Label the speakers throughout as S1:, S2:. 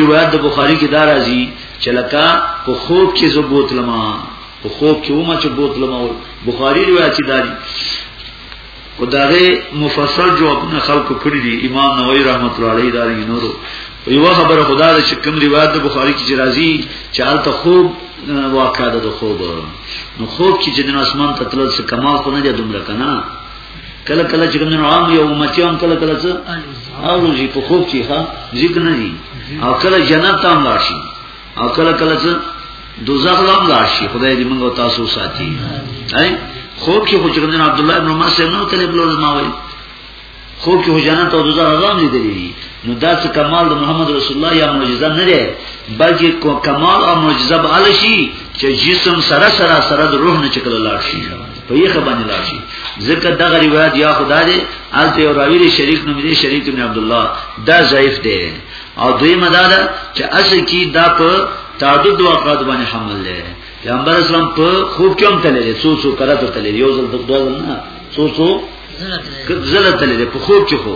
S1: روایت د بخاری کې دا راځي چې لکه په خوب کې زه بوتلم په خوب کې ومه چې بوتلم او بخاری روایت دا دی او داغه مفصل جوابونه خلق کړی دي امام نووي رحمت الله علیه دا نورو یو خبره خدا د چې کوم روایت د بخاری کې راځي چې الته خوب واقعا د خوب نو خوب کې چې د اسمان ته تلل څه کمال خو نه دی دومره کنه کله کله چې کوم عام یو امتی هم کله کله څه اورو چې په خوب کې ها ذکر نه دي او کله جنت ته هم راشي او کله کله څه دوزخ لام راشي خدای دې موږ تاسو ساتي خوب کې خو چې کوم عبد الله ابن عمر سره نو تلې بلوز ما وایي خوب کې جنت او دوزخ عذاب لیدلی دي نو دا څه کمال د محمد رسول الله یا معجزه نه ده بلکې کمال او معجزه به علی شي چې جسم سره سره سره د روح نه چکل لاړ شي په یې خبرنه لاړ شي ځکه دا روایت یا خدای دې الته یو راوی شریک نوم دی شریک ابن عبد الله دا ضعیف دی او دوی مدار چې اصل کې دا په تعدد واقعات باندې حمل لري پیغمبر اسلام په خوب کې هم تللی څو څو کرته تللی یو ځل دوه ځل نه څو څو زله تللی دی په خوب کې خو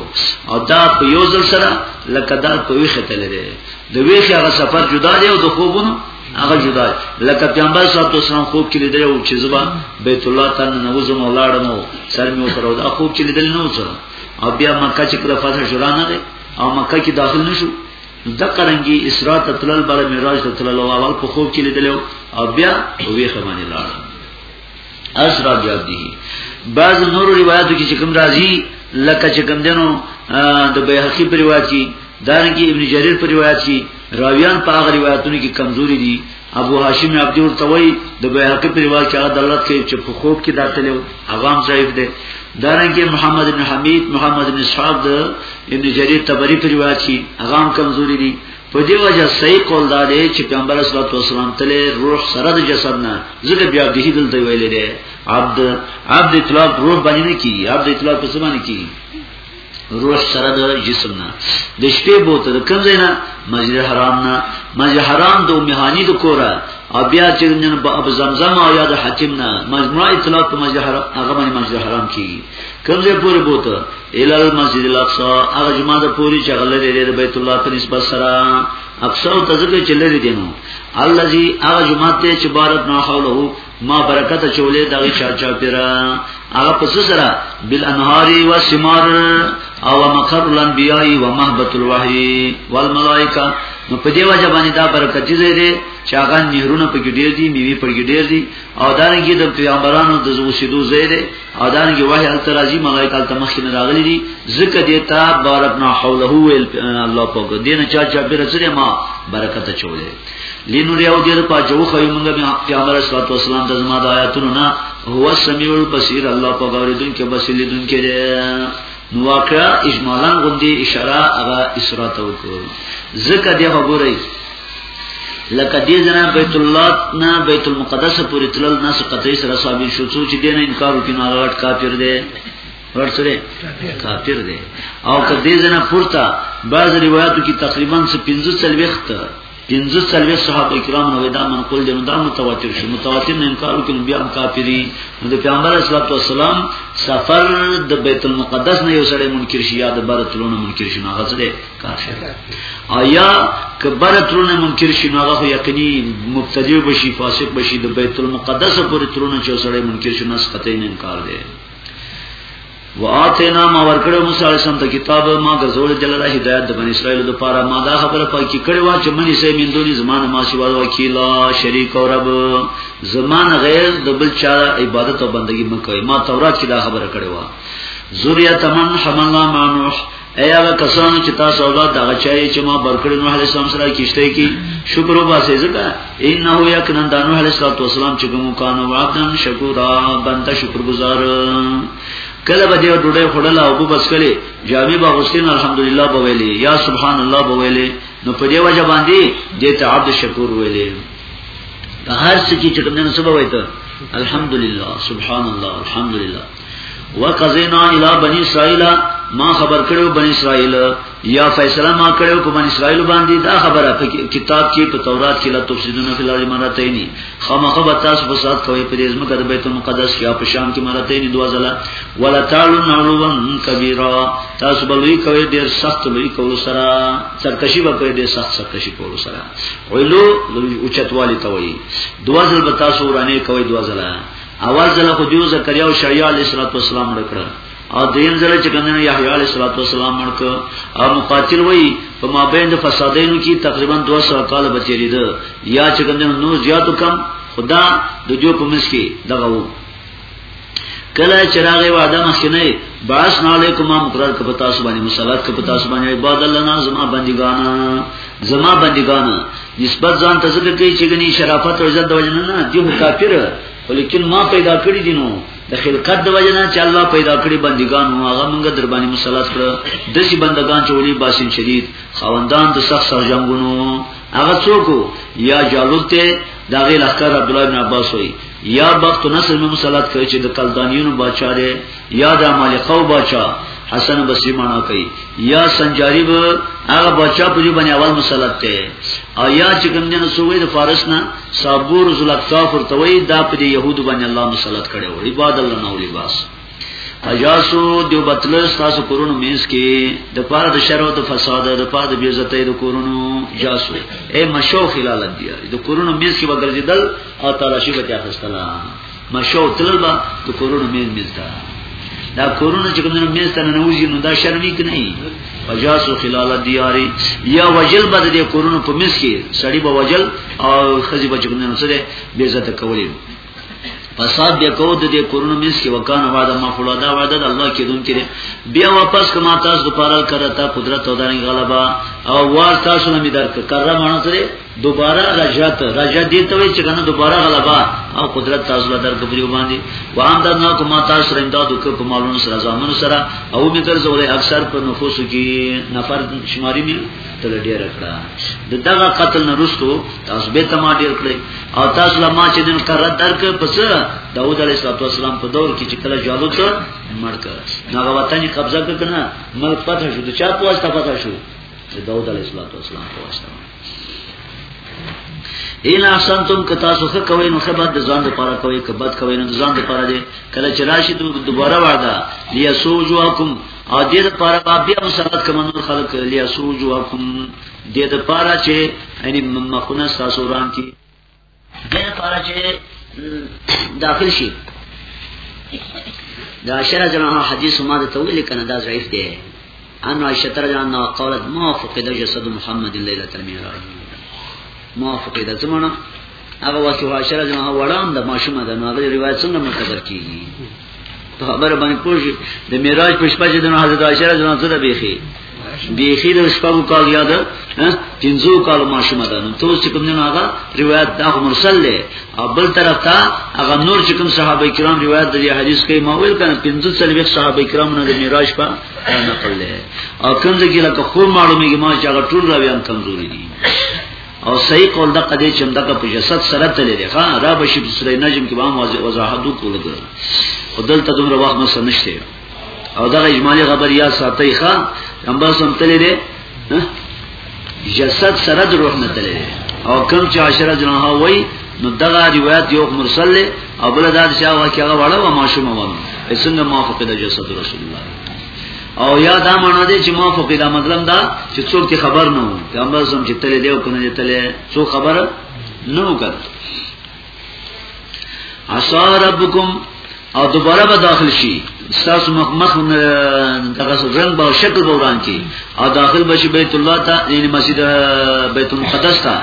S1: او دا په یو ځل سره لکه دا په ویخه تللی دی د ویخه هغه سفر جدا دی او د خوبونو هغه جدا دی لکه پیغمبر صلی الله علیه وسلم خوب کې لیدل او چې زبا بیت الله ته نوزم ولاړم سر مې وترو دا خوب کې لیدل نه وڅره او بیا مکه چې کړه فاصله شورا نه دی او مکه کې داخل نشو د قرنګي اسراء تطلل بل معراج تطلل او اول په خوب کې لیدل او بیا ویخه باندې لاړ اسرا بیابدی بعض نور روایتو کې کوم راځي لکه چې کوم دنو د بیهقي پر روایت کې دانګي ابن جرير پر روایت کې راویان په هغه روایتونو کې کمزوري دي ابو هاشم عبد ورته وای د بیهقي پر روایت کې هغه دلالت کوي چې په خوب کې داتلو عوام ضعیف دي دارنګه محمد بن حمید محمد بن اسحاق د ابن جرير تبری پر روایت کې هغه کمزوري دي په دې وجه صحیح قول دا دی چې پیغمبر صلی الله علیه وسلم تل روح سره د جسد نه ځکه بیا د هیدل دی ویلې دی عبد عبد اطلاق روح باندې نه کیږي عبد اطلاق په سمانه کیږي روح سره د جسم نه د شپې بوته د کوم ځای نه مسجد حرام نه مسجد حرام د مهانی د کوره او بیا چې نن په اب زمزم او یا د حتیم نه مجموعه اطلاق په مسجد حرام هغه باندې مسجد حرام کیږي کوم ځای پورې بوته ال المسجد الاقصى هغه جمعه ده پوری چې غلې لري د بیت الله په نسبت سره اقصا او تزکه چې لري دي نو الذي هغه جمعه ته چې بارت نه حوله ما برکت چولې دغه چا چا پیرا هغه پس سره بل انهاري و سمار او مقر الانبیاء و محبت الوحی والملائکه نو په دې وجه باندې دا برکت دي زیره چې هغه نهرونه په کې ډیر دي میوي په کې ډیر دي او دا رنګي د پیغمبرانو د زوسیدو زیره او دا نه وایي ان ترازی ملائک ال تمخ نه راغلي دي زکه دیتا بارکنا حوله ویل الله پاک دینه چا چا بیر سره ما برکت چولې لینو ریاو دې په جو خو موږ بیا پیغمبر صلی الله علیه وسلم د زما د آیاتونو نه هو سمیع البصیر الله پاک اوریدون کې بصیر لیدون کې نو واقعا اجمالا غوندي اشاره هغه اسرات وکړو زکه دی وګورئ لکه دې ځنا بیت الله نه بیت المقدس پورې تلل ناس قطعی سره ثابت شو څو چې دین انکار وکړي نو هغه کافر دی ورسره کافر دی او که دې ځنا پورته بعض روایتو کې تقریبا 15 وخت 15 وخت صحابه کرام نو دا منقول دي نو دا متواتر شو متواتر نه انکار وکړي نو بیا هم کافری نو د پیغمبر صلی الله علیه وسلم سفر د بیت المقدس نه یو سره منکر شي یا د بارتلونه منکر شي نه غزره کافر آیا کبر ترونه منکر شي نو هغه یقیني مبتدی بشي فاسق بشي د بیت المقدس پورې ترونه چې سړی منکر شي نس قطعی نه انکار دی واتینا ما ورکړو موسی علیه السلام ته کتاب ما غزول جلاله هدایت د بنی اسرائیل د پاره ما دا خبره پای کې کړې و چې منی سه من دونی زمانه ما شی وال وکیلا شریک او رب زمانه غیر د بل چا عبادت او بندگی مکوې ما تورات کې دا خبره کړې و ذریه تمن حملنا مانوح ایا هغه کسان چې تاسو اولاد دغه چای چې ما برکړی نو هله سم سره کیشته کی شکر وباسه ځکه انه یکنن دانو هله صلوات والسلام چې کوم کانو عبدن شکورا بنده شکر گزار کله به دیو ډوډۍ خړل او بس کړي جامع با غسین الحمدلله به ویلي یا سبحان الله به ویلي نو په دیو وجه باندې دې ته عبد شکور ویلي هر څه چې کوم نه سبا وایته الحمدلله سبحان الله الحمدلله وقزینا الی بنی اسرائیل ما خبر کړو بنی اسرائیل یا فیصله ما کړو په بنی اسرائیل باندې دا خبره په کتاب کې په تورات کې لا تفسیرون فی الارض مرتين خامخه به تاسو په سات کوي په دې ځمکه د بیت المقدس کې په شام کې مرتين دوه ځله ولا تعالو نعلوان کبیره تاسو به لوی کوي ډیر سخت لوی کول سره سرکشي به کوي ډیر سخت سرکشي کول سره علو لوی اوچتوالی توي دوه ځله به تاسو ورانه کوي دوه ځله اول ځل خو دیو زکریا او شعیع علیه السلام مړ کړ او دیم ځل چې کمنه یحیی علیه السلام مړ کړ او مقاتل وای په مابین د فسادینو کې تقریبا 200 کال بچی ده یا چې کمنه نو زیاتو کم خدا د جو په مس کې دغه وو کله چراغ و ادم خنه باس علیکم مقرر کپ تاسو باندې مصالحت کپ تاسو باندې عباد الله نازم بندگانا زما بندگانو نسبت ځان ته ذکر کوي چې غني شرافت او عزت د وجنه نه دی کافر ولیکن ما پیدا کړی دي نو د خلقت د وجنه چې الله پیدا کړی بندگان نو هغه موږ در باندې مسلط کړ د دې بندگان چې ولي باسم شدید خواندان د سخت سر جنگونو هغه څوک یا جالوت ته دا غي لخر عبد الله بن عباس وي یا بخت نصر مې مسلط کړی چې د کلدانیونو بچاره یا د مالقه او بچا حسن بصری معنا کوي یا سنجاری به هغه بچا په جو باندې اول مسلط ته او یا چې کوم دین سوې د فارس نه صبور ذل اکتاف ورتوي دا په يهود باندې الله مسلط کړي او عباد الله نو لباس اجاسو دیو بطل تاسو کورونو مینس کې د پاره د شر او د فساد د پاره د بیزتۍ د کورونو جاسو اے مشو خلال دی د کورونو مینس کې وګرځیدل او تعالی شي بچا خستلا مشو تلل با د کورونو میز میز تا دا کورونه چې کوم میز ته نه وځي نو دا شرمې کنه وجاسو خلال دیاری یا وجل بد دې کورونو په میز کې سړی به وجل او خزي به کوم نه سره بے عزت کولې فساد بیا کو د دې کورونو مس کې وکانه وعده مفعولا دا وعده د الله کې دون کړي بیا واپس کما تاسو دوپارل کړه تا قدرت او دانی غلبا او وار تاسو نه می درک کرم نه سره دوباره رجعت رجع دې ته وایي چې کنه دوباره غلبا او قدرت تاسو له درک بریو باندې وان دا نه کومه تاسو رنده د کو په مالونو سره ځامن سره او می تر زورې اکثر په نفوس کې نفر شماري می تل ډیر کړه د دغه قتل نه رسو تاسو به تما ډیر کړی او تاسو له ما چې دین قرار درک پس داوود علیه السلام په دور کې چې کله جالوت مړ کړ نو هغه وطن قبضه کړ کنه ملک پاتې شو د چا په واسطه پاتې شو د داوود علیه السلام په واسطه ان احسنتم که تاسو ښه کوئ نو ښه بد د ځان لپاره کوئ که بد کوئ نو د ځان لپاره دی کله چې راشي دوباره وعده لیسوجوکم او دې لپاره بیا مسلط کوم نور خلق لیسوجوکم دې لپاره چې یعنی مخونه تاسو وران کی دې لپاره چې داخل شي دا شرع جناح حدیث ما د تویل کنه دا ضعیف دی ان عائشہ تر جناح قالت ما فقد جسد محمد ليله الميراج ما فقد زمانہ هغه واسو عائشہ جناح وړاند ماشومه ده نو هغه روایت څنګه متبر کیږي ته خبره باندې پوښي د معراج په شپه چې د حضرت عائشہ رضی الله عنها ته بيخي بيخي د شپه کو کال یاد پنځو کال ماشومه ده نو ته چې کوم نه هغه روایت دا مرسل دی او بل طرف ته هغه نور چې کوم صحابه کرام روایت د حدیث کې ما ویل کنه پنځه څلوي صحابه کرام نه د معراج په نقل له او کوم ځکه لکه خو معلومیږي ما چې هغه ټول راویان کمزوري دي او صحیح قول د قدی چې دغه په جسد سره تللی دی ها را بشي په سورې نجم کې وام وضاحت وکړل او دلته دومره وخت نه سمشته او دغه اجمالی خبر یا ساتي ښا پیغمبر سم تللی دی جسد سره د روح نه تللی او کم چې عشره جناها وای نو دغه روایت یو مرسل له او بل دا چې هغه واقعا وړه و ماشوم و څنګه موافقه د جسد رسول الله او یا دا معنا دی چې ما فقې دا مطلب دا چې څوک ته خبر نه وو پیغمبر سم چې تل دی او کنه دی تل څو خبر نه وکړ عسى ربكم او دوباره به داخل شي تاسو مخ مخ دغه رنگ به شکل به وران کی او داخل بشي بیت الله ته یعنی مسجد بیت المقدس ته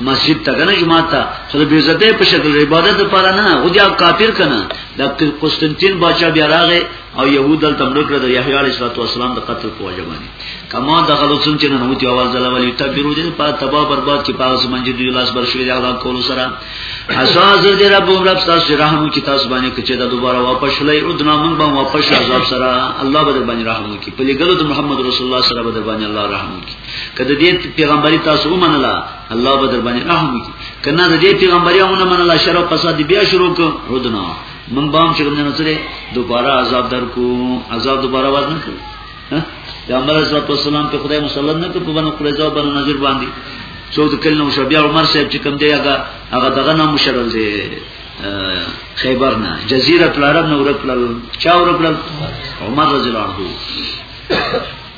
S1: مسجد ته کنه جمعه ته خو به عزت په شکل عبادت لپاره نه او دا کافر کنه د قسطنطین بادشاہ بیا راغی او يهود دلته مړ کړ د يحيی عليه السلام د قتل په وجه باندې کما د غلو څنګه چې نو تی اواز دلا ولي تبرو دې په تبا برباد کې پاس منځ دی لاس بر شوی دا کول سره اساس دې رب رب تاسو رحم کی تاسو باندې کچې دا دوباره واپس لای او دنا من به واپس عذاب سره الله به باندې رحم وکي په لګلو د محمد رسول الله سره به باندې الله رحم وکي کله دې پیغمبري تاسو ومنله الله به باندې رحم وکي کنه دې پیغمبري ومنله شر او فساد بیا شروع کړو دنا من بام چې کوم نه سره دوباره عذاب درکو عذاب دوباره ورنه کړ پیغمبر صلی الله علیه وسلم په خدای مسلط نه کړ په باندې قریزه او باندې نظر باندې څو د کله نو شبیا عمر صاحب چې کوم دی هغه هغه دغه نام مشرل دی خیبر نه جزیره العرب نه ورپلل چا ورپلل عمر رضی الله عنه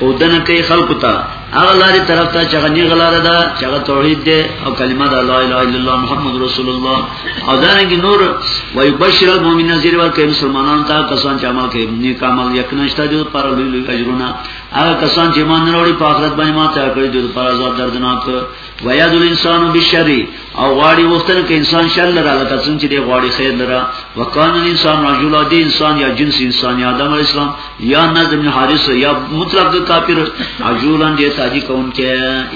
S1: خودنه کوي خلق ته هغه لاري طرف ته چې غني غلاره ده چې هغه توحید ده او کلمه ده لا اله الا الله محمد رسول الله او دا رنګ نور وای بشیر المؤمن نذیر ور کوي مسلمانان ته کسان چې عمل کوي نیک عمل یقینشته دي پر لوی لوی اجرونه هغه کسان چې ایمان وروړي په آخرت باندې ماته کوي د پر عذاب دردناک ويد الانسان بالشر او غواړي وختل کې انسان شر لره لکه څنګه چې دی غواړي خیر لره وکان الانسان رجل دی انسان یا جنس انسان یا آدم علی السلام یا نظم حارث یا مطلق کافر عجولان دی تاجی کون کې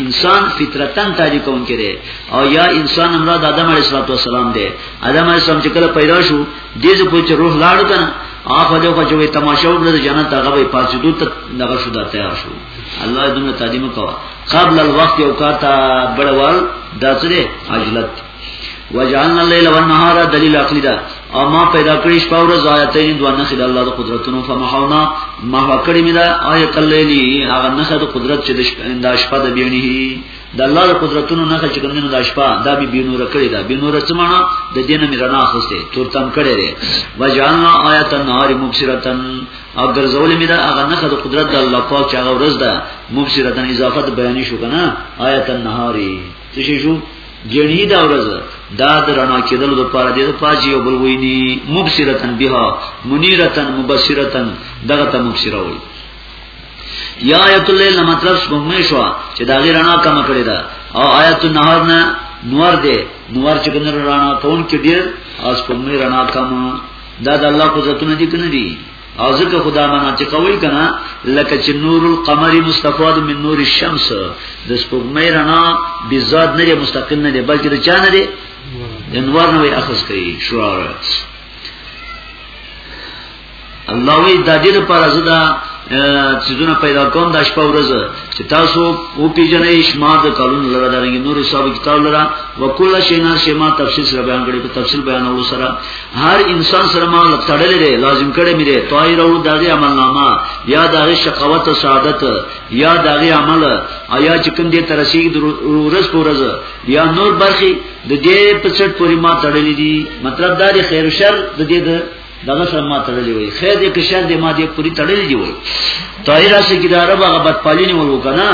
S1: انسان فطرتن تاجی کون کې دی او یا انسان مراد آدم علی السلام دی آدم علی السلام چې کله پیدا شو دې څه پوهه روح لاړ کنه هغه جو کو چې تماشا وکړه جنت هغه په پاسې دوت دغه شو دا تیار شو الله دې موږ تعلیم کوه قبل الوقت یو کار ته بڑوال داسره عجلت وجعلنا الليل والنهار دلیل عقلی دا او ما پیدا کړی شپه او ورځ آیتین دوه نخې د الله د قدرتونو فمحونا ما وکړی مې دا آیت الليلی هغه نخې د قدرت چې د شپه د بیونه د الله د قدرتونو نخې چې کومنه د شپه دا به بینو رکړی دا بینو رچمانه د دینه مې رڼا خوسته تورتم کړی دی وجعلنا آیت النهار مبصرتن او ګرځولې مې دا هغه نه د قدرت د الله پاک چې هغه ورځ ده مبصره د اضافه د بیان شو کنه آیت النهاری څه شي شو جنی دا ورځ دا د رڼا کېدل د پاره دی د پاجي او بل ویني مبصرتن بها منیرتن مبصرتن دغه ته مبصره وایي یا آیت الليل مطلب سپمې شو چې دا غیر رڼا کم کړی دا او آیت النهار نه نور دی نور چې کنه رڼا کون کې ډیر اس سپمې رڼا کم دا د الله قدرتونه دي کنه دي او ځکه خدا مناطق وی کنه لکه چې نور القمر مستفاد من نور الشمس د سپوږمۍ رڼا بذات نه مستقل نه دی بلکې د چا نه دی انوار نه وي اخص کوي شعار الله وی د دې لپاره زدا چیزونه پیدا کوم د شپه ورځ چې تاسو او پیجنې شما د کلون لره درنګ نور حساب کتاب لره وکول شینا شما تفصیل سره بیان کړي په تفصیل بیانولو سره هر انسان سره ما تړلې ده لازم کړې مې ده طاهر او دغه عمل نامه یا دغه شقاوت او سعادت یا دغه عمل آیا چې کوم دې ترسي ورځ پورز یا نور برخي د دې په څټ پورې ما تړلې دي مطلب دا دی خیر شر د دې د دغه سره ما تړلې وي خیر دې کې شر دې ما دې پوری تړلې دی وي طاهر اسه کې دا رب هغه بد پالینه ورو کنه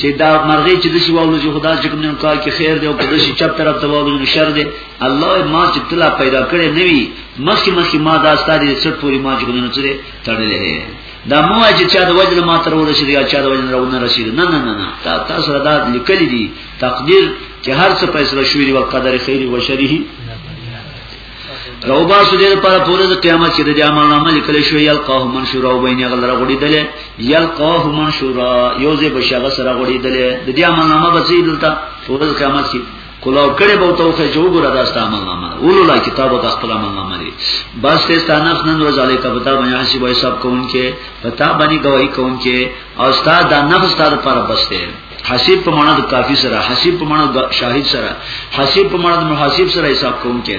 S1: چې دا مرغې چې د شي والو چې خدا چې کوم نه کار کې خیر دی او کله چې چپ طرف ته والو شر دی الله ما چې تلا پیدا کړې نه وي مخکې مخکې ما دا ستاره دې څټ پوری ما چې ګنه چره تړلې دا مو چې چا د وجه ما تر ورسې یا چا د وجه راونه رسید نه نه نه نه تا تاسو را دا لیکل دي تقدیر چې هر څه فیصله شوې دی او قدر خیر او شره روبا سودې لپاره پوره د قیامت چې د عمل نامه لیکل شو یل قاه منشور او بینه غلره غړي دلې یل قاه منشور یوزه بشغه سره غړي دلې د دې عمل نامه بچی دلته پوره د قیامت کې کلاو کړي به تو خو جو ګره دا ستامه نامه اولو لا کتابو د خپل عمل نامه دي بس ته ستانف نن ورځ علی کبتا باندې حساب حساب کوم کې پتا باندې گواہی کوم کې او استاد دا نفس ستاره پر بس ته حسیب په معنا د کافی سره حسیب په معنا د شاهد سره حسیب په معنا د محاسب سره حساب کوم کې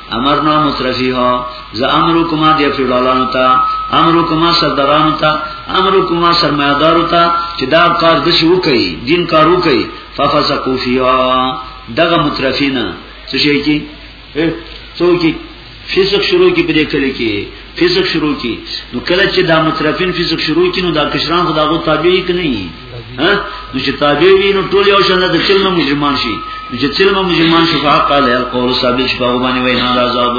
S1: امرنا مترفیها ز امرو کوما دی فیولانو تا امرو کوما سردارانو تا امرو کوما سرمایدارو تا چې دا کار د شو کوي دین کارو کوي ففسقوا فیها دغه مترفینا څه شي کی څوک فسق شروع کی په دې کلی کې فسق شروع کی نو کله چې دا مترفین فسق شروع کی نو دا کشران خداغو تابعی کني ها نو چې تابع وي نو ټول یو شان د چلم مجرمان شي نو چې چلم مجرمان شي فحق علی القول ثابت شي په باندې وینا عذاب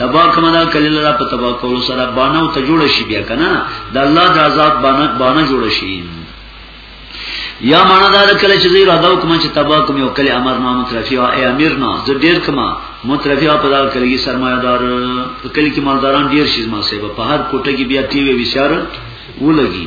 S1: تبا کما دا کله لرا په تبا کول سره باندې او ته جوړ شي بیا کنه د الله د عذاب باندې باندې جوړ شي یا معنا دا کله چې زیر ادا کوم چې تبا کوم یو کله امر نامه ترفی او ای امیر نه زه ډیر کما مترفی او په دا کله کې سرمایدار کله کې مالداران ډیر شي ما سیبه په هر کوټه کې بیا ټي وي وشار ولګي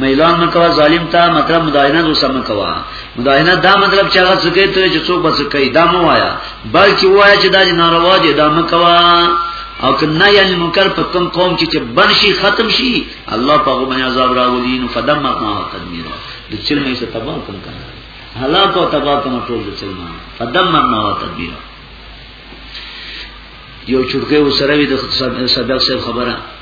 S1: میلان مکوا ظالم ته مطلب مداینه دو سم کوا مداینه دا مطلب چې هغه څه کوي ته چې څوک بس کوي دا مو وایا بلکې وایا چې دا ناروا دي دا مکوا او کنا یعنی منکر په کوم قوم کې چې بنشي ختم شي الله په غو باندې عذاب راولي نو فدمرنا تدمیر د چل مې څه تباہ کړم کنه هلاک او تباہ کوم ټول د چل ما فدمرنا تدمیر یو چټکه وسره وي د سبق صاحب خبره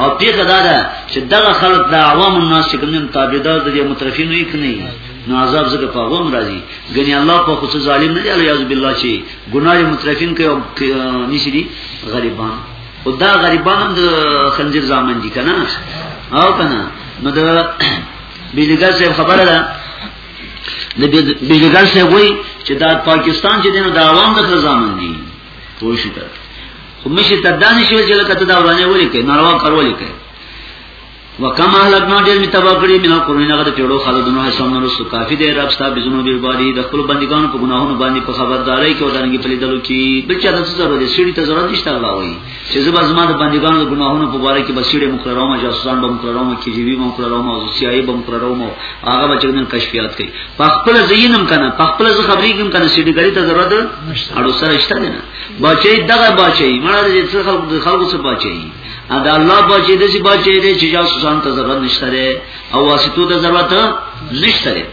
S1: او پیخه دا ده چې دغه خلک د عوام الناس چې کوم تابعدار دي مترفین نه کني نو عذاب زګه په غوم راځي ګنې الله په خصوص ظالم نه دی الیاذ بالله چې ګناه مترفین کوي او نشي دي غریبان او دا غریبان هم د خنجر زامن دي کنه او کنه نو د بیلګر صاحب خبره ده د بیلګر صاحب وایي چې دا پاکستان چې دینو د عوام د خزامن دي پوښتنه خو مشي ته دانه شو چې لکه ته دا ورانه ولي کې ناروا کار ولي کې وکما لګنا ډېر می تبا کړی مینا قرآن هغه پیړو خالدونو حسن نو سو کافی دی رب صاحب بزنو دی باری د خپل بندگانو په ګناهونو باندې په خبرداري کې ودانګي په لیدلو کې بچا د څه ضرورت دی سړي ته ضرورت نشته الله وایي چې زما زما د بندگانو د ګناهونو په باره کې بسړي مقررامه جاسوسان به مقررامه کې جیبي به مقررامه او سیاي به مقررامه هغه به چرمن کشفیات کوي په خپل زینم کنه په خپل خبرې کوم کنه سړي ګری ته ضرورت اړو سره شته نه بچي دغه بچي مړه دې څه خلق د خلق څه بچي ا د الله بچي دې بچي دې چې جاسوسان ته ضرورت نشته ده او واسطو ته ضرورت نشته ده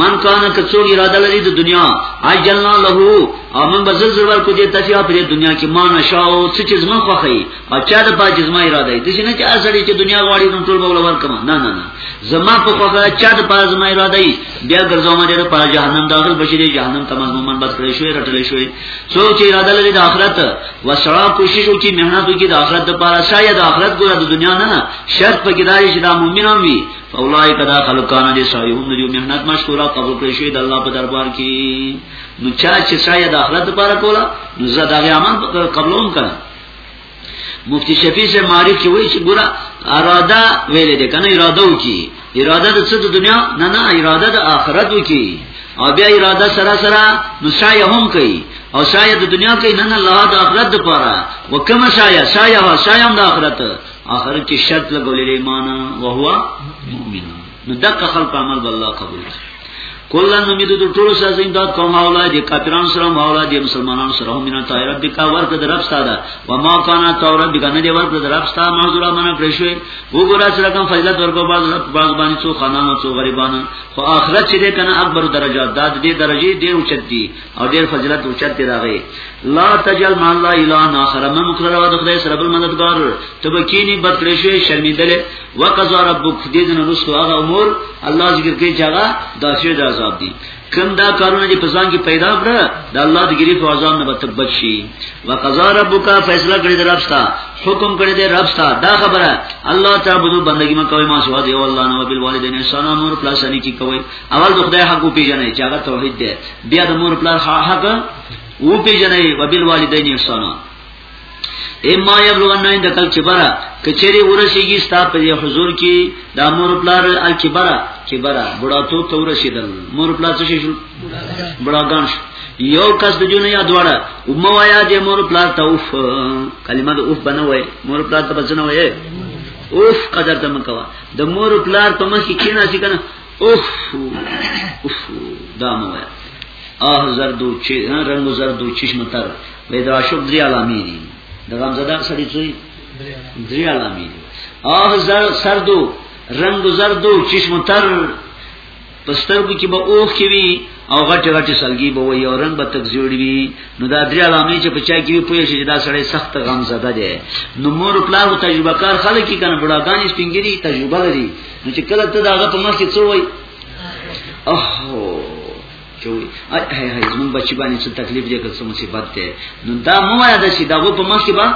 S1: من کان کڅو اراده لري د دنیا اجلنا له او من بزر زر ور کو دې تفیا پر دنیا کې ما نشاو څه چې زمون خوخی او چا د پاج زما اراده دي چې نه چې اسړي چې دنیا غواړي نو ټول بوله ورکما نه نه نه زما په خوخه چا د پاج زما اراده دي بیا ګرځوم دې په جهنم داخل بشي دې جهنم تمام مومن بس کړی شوی رټلې شوی څوک چې اراده لري د آخرت وسړا کوشش وکړي مهنت وکړي د آخرت لپاره شاید آخرت ګره د دنیا نه نه شرط په کې داري چې دا مؤمنان وي فولای کدا خلقان دې سایهم دې مهنت مشکورا قبول کړی شوی د الله په دربار کې نو چا چې شاید آخرت لپاره کولا نو زه دا غي عمل قبولوم کړم مفتی شفیع سے معرف کې وایي چې ګوره اراده ویلې ده کنه اراده وکي اراده د څه د دنیا نه نه اراده د آخرت وکي او بیا اراده سره سره نو سعی هم کوي او سعی د دنیا کوي نه نه الله د آخرت لپاره وکم سعی سعی هو سعی هم د آخرت آخرت کې شرط لګولې ایمان او هو مؤمن نو دغه خلق عمل به الله قبول کړي کله نو میدو د ټولو سره زین داد کوم حواله دي کافران سره حواله دي مسلمانان سره هم نه تایره دي کا ورته د رب ستاده و ما کان تور دي کنه دی ورته د رب ستا معذورا منه پرشوي وګورا سره کوم فضیلت ورکو باز باز باندې څو خانانو څو غریبان خو اخرت چې ده کنه اکبر درجات داد دې درجه ډېر اوچت دي او ډېر فضیلت اوچت دي راغي لا تجل ما لا اله الا خرم مکرر و د خدای سره بل مددگار تبکینی بدکړې شوی شرمیدل وقضا ربک دې دنه رسو هغه امور الله ذکر کوي چې هغه داسې د عذاب دي کوم دا کارونه چې پسان کې پیدا کړه د الله د ګریف او عذاب نه بتبد شي وقضا ربک فیصله کړی در ربستا حکم کړی دی ربستا دا خبره الله تعبدو بندگی ما کوي ما سوا دی او الله نو بل والدین احسان امر پلس نه کی کوي اول د خدای حق پیژنې چې هغه توحید دی بیا د مور پلس حق او پیژنې وبال والدین احسان اما یبلغن عند کل کبرا کچری ورسیږي ستا په حضور کې د امر پلار الکبرا کبرا بڑا تو تو رسیدل مور پلار څه شو بڑا ګان شو یو کس د جون یا دواړه امه وایا د مور پلار ته اوف کلمه د اوف بنوي مور پلار ته بچنه وای اوف قدر ته مکوا د مور پلار په مخ کې کینا سی کنه اوف اوف دا مو وای اه زردو چې رنگ زردو چشم تر وې دا شوب درې علامې دي د غمزده سړي څوی درې علامې دي اه زر سردو رنگ زردو چشم تر پسترګو کې به اوخ کې وي او غټ غټ سلګي به وي او رنگ به تک جوړ وي نو دا درې علامې چې په چا کې وي پوهې چې دا سړی سخت غم زده دی نو مور پلار او تجربه کار خلک کې کنه بډاګانې سپینګری تجربه لري نو چې کله ته دا غته مخ کې څوی اوه چې وي اي هي هي زمون بچی باندې څه تکلیف دی که څه مصیبت دی نو دا مو وای دا چې داغه په مخ کې با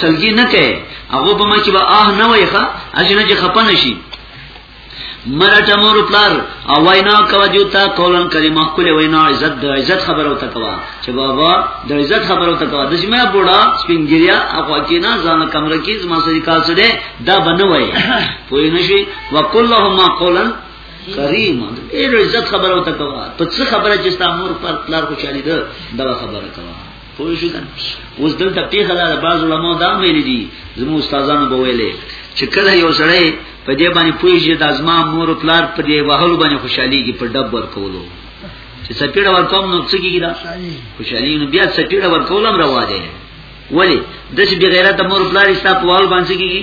S1: سلګي نه کوي هغه په مخ کې با آه نه وای ښا اجنه چې خپنه شي مرټ مور پلار او وینا کوا جو تا کولن کلمه کله وینا عزت د عزت خبرو ته کوا چې بابا د عزت خبرو ته کوا د شمه بوډا سپینګریا اخوا کې نه ځان کمره کې زما سړي کار سره دا بنوي پوه نشي وکلهما قولن کریم ډیر عزت خبره وته کوا په څه خبره چې ستا مور پر پلار خوشالي ده دا خبره کوا پوه شو کنه اوس دلته پیغه لاره باز علماء دا ویل دي زمو استادانو به ویلې چې کله یو سړی په دې باندې پوه شي د ازما مور پلار په دې وهلو باندې خوشالي کې په ډب ورکولو چې سپیړه ورکوم نو څه کیږي دا خوشالي نو بیا سپیړه ورکولم روا ده ولی د دې بغیرت مور پلار ایستا په وال باندې کیږي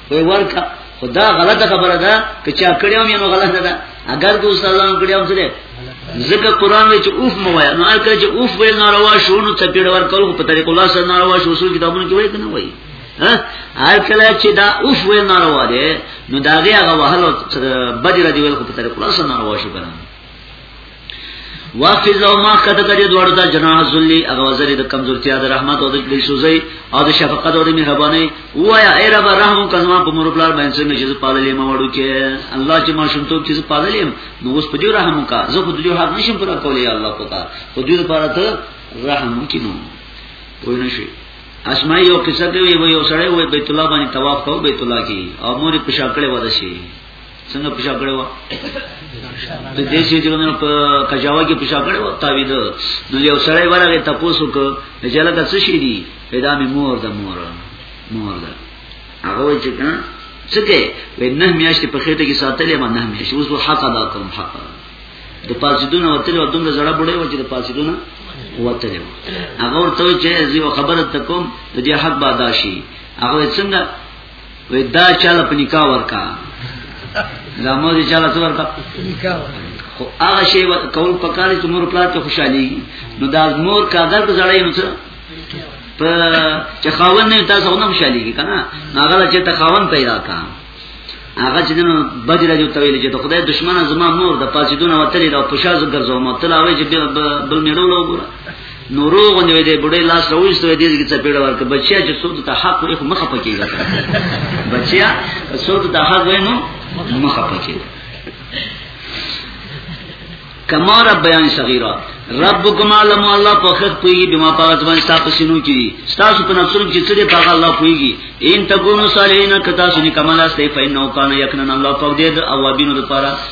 S1: وی ورکا خدا غلطه خبره ده که چا کړیو مینو غلطه ده اگر کو استادانو کړیو څه ده ځکه قران وی چې اوف مو وای نو هرکله چې اوف وی ناروا شو نو څه پیډ ورکول په طریق الله سره ناروا شو اصول کتابونو کې وای کنه وای هر کله چې دا اوف وی ناروا ده نو دا هغه وهلو بدر دی ویل په طریق الله سره ناروا شو کنه واقف لو ما کته کړي دوړ دا جناح ذلی هغه وزر د کمزورتیا د رحمت او د دې سوزي او د شفقت او د مهرباني وایا ای رب رحم کزما په مور بلار باندې څنګه چې پاللې ما وړو کې الله چې ما شنتو چې پاللې نو اوس په دې رحم کا زه خو دې حق نشم پر کولې الله کو کا خو دې لپاره ته رحم کینو وای نه شي اسماء یو قصه کوي یو سړی وای بیت الله باندې طواف کوي بیت الله کې او مور په شاکړه ودشي څنګه پښا کړو د دې چې جوړونه په کجاوا کې پښا کړو تعویذ نو یو سړی ورغه تاسو کو چې لکه څه شي دي پیدا می مور د مور مور ده هغه چې څه څکه وې نه میاشتې په خېټه کې ساتلې ما نه میاشتې اوس حق ادا کوم حق د پاسیدونه وتل او دومره زړه بډې و چې د پاسیدونه وتل هغه ورته چې زه خبره تکوم د دې حق به ادا شي هغه څنګه وې دا چاله په نکاح ورکا دا مور دې چاله څو ورکا نکاح خو هغه شی کول پکاره چې مور پلا ته خوشحالي نو دا مور کاغذ په ځړای نو څه په چې خاون نه تاسو نه خوشحالي کی کنه هغه چې ته خاون پیدا کا هغه چې نو بدر جو تویل چې خدای دشمنه زما مور د پاسیدونه وتلی دا پښازو ګرځو مو تلاوي چې بل میړو لوګره نورو غونې وې دې بډې لاس راوېستو دې دې څه پیډه ورک بچیا چې څو ته حق وې خو مخه پکې ګټه بچیا څو ته حق وې نو مخه پکې کما رب بیان صغیرہ ربکم علم الله په خط پوي بما پاز باندې تاسو شنو کی تاسو په نفسونو کې څه دې پاغه الله پويږي ان تکونو صالحین کتا سني کمال است فین نو کان یقینا الله په دې او وابینو لپاره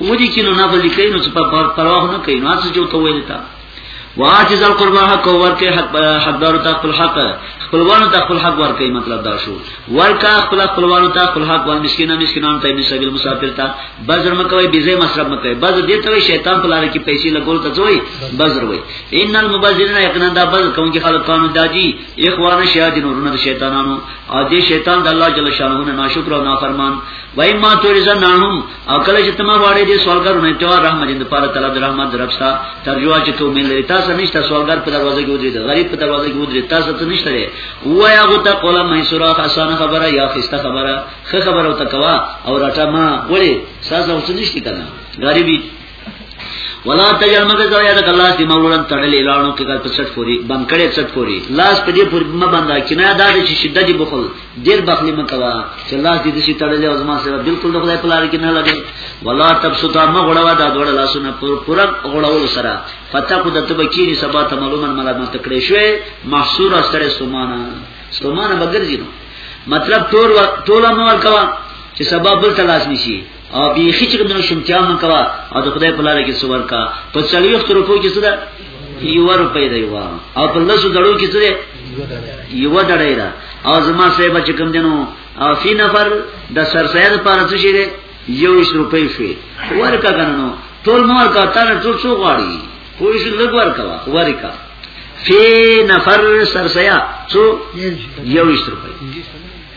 S1: ودی کینو نه بلی کینو چې په پرواخ نه کینو هڅه جو ته ویل تا واجز القربا حق ورکه حق حقدار ته خپل حق خپلوانو ته خپل حق ورکه مطلب دا شو ورکه خپل خپلوانو ته خپل حق ور مسکینا مسکینان ته ابن سبیل مسافر ته بازار مکوي بيزه مصرف مکوي باز دې ته شیطان په لار کې پیسې لګول ته ځوي بازار وي ان المبازرین یقینا دا باز کوم کې خلک قانون داجی اخوان شیاطین ورونه شیطانانو او دې شیطان د الله جل شانه نه ناشکر او نافرمان وای ما توریزا ناهم او کله چې تما واړې دي سوالګر نه ته رحمت دې پر تعالی د رحمت درپستا ترجوا چې کوم لري تاسو نشته سوالګر په دروازه کې ودرې غریب په دروازه کې ودرې تاسو ته نشته لري وای هغه ته قوله مې سورا حسن خبره یا خسته خبره خه خبره او تکوا او راټه ما وړي ساز او څه نشته کنه غریبي ولا تجل مګه کوي دا الله دې مولان تړلې لانو کې کار پسټ پوری بند کړي څټ پوری لاس په دې پوری ما بندا کنا دا د شدت دی بخل ډیر بخلی مکوا چې لاس دې دې تړلې او زما سره بالکل د خدای په لار کې نه لګي ولا تبسطا ما غړوا دا دوړ لاسونه پر پر غړول سره فتا کو د تبکیری سبا ته معلومه ملامت کړې شوې محصور استره سمانه سمانه بغیر جنو مطلب ټول ټول مور کوا چې سبب بل تلاش نشي او بی خچ د شمتیا مکوا او د خدای په لار کې سوور کا په چلیو ترپو کې څه ده یو روپې دی وا او په لاسو دړو کې څه ده یو دړې ده او زما سه بچ کوم دینو او فی نفر د سر سید پر څه شي ده یو روپې شوی ورکا غننو ټول مور کا تر ټول څو غاړي کوئی شي لګ ورکا ورکا فی نفر سر سیا څو یو روپې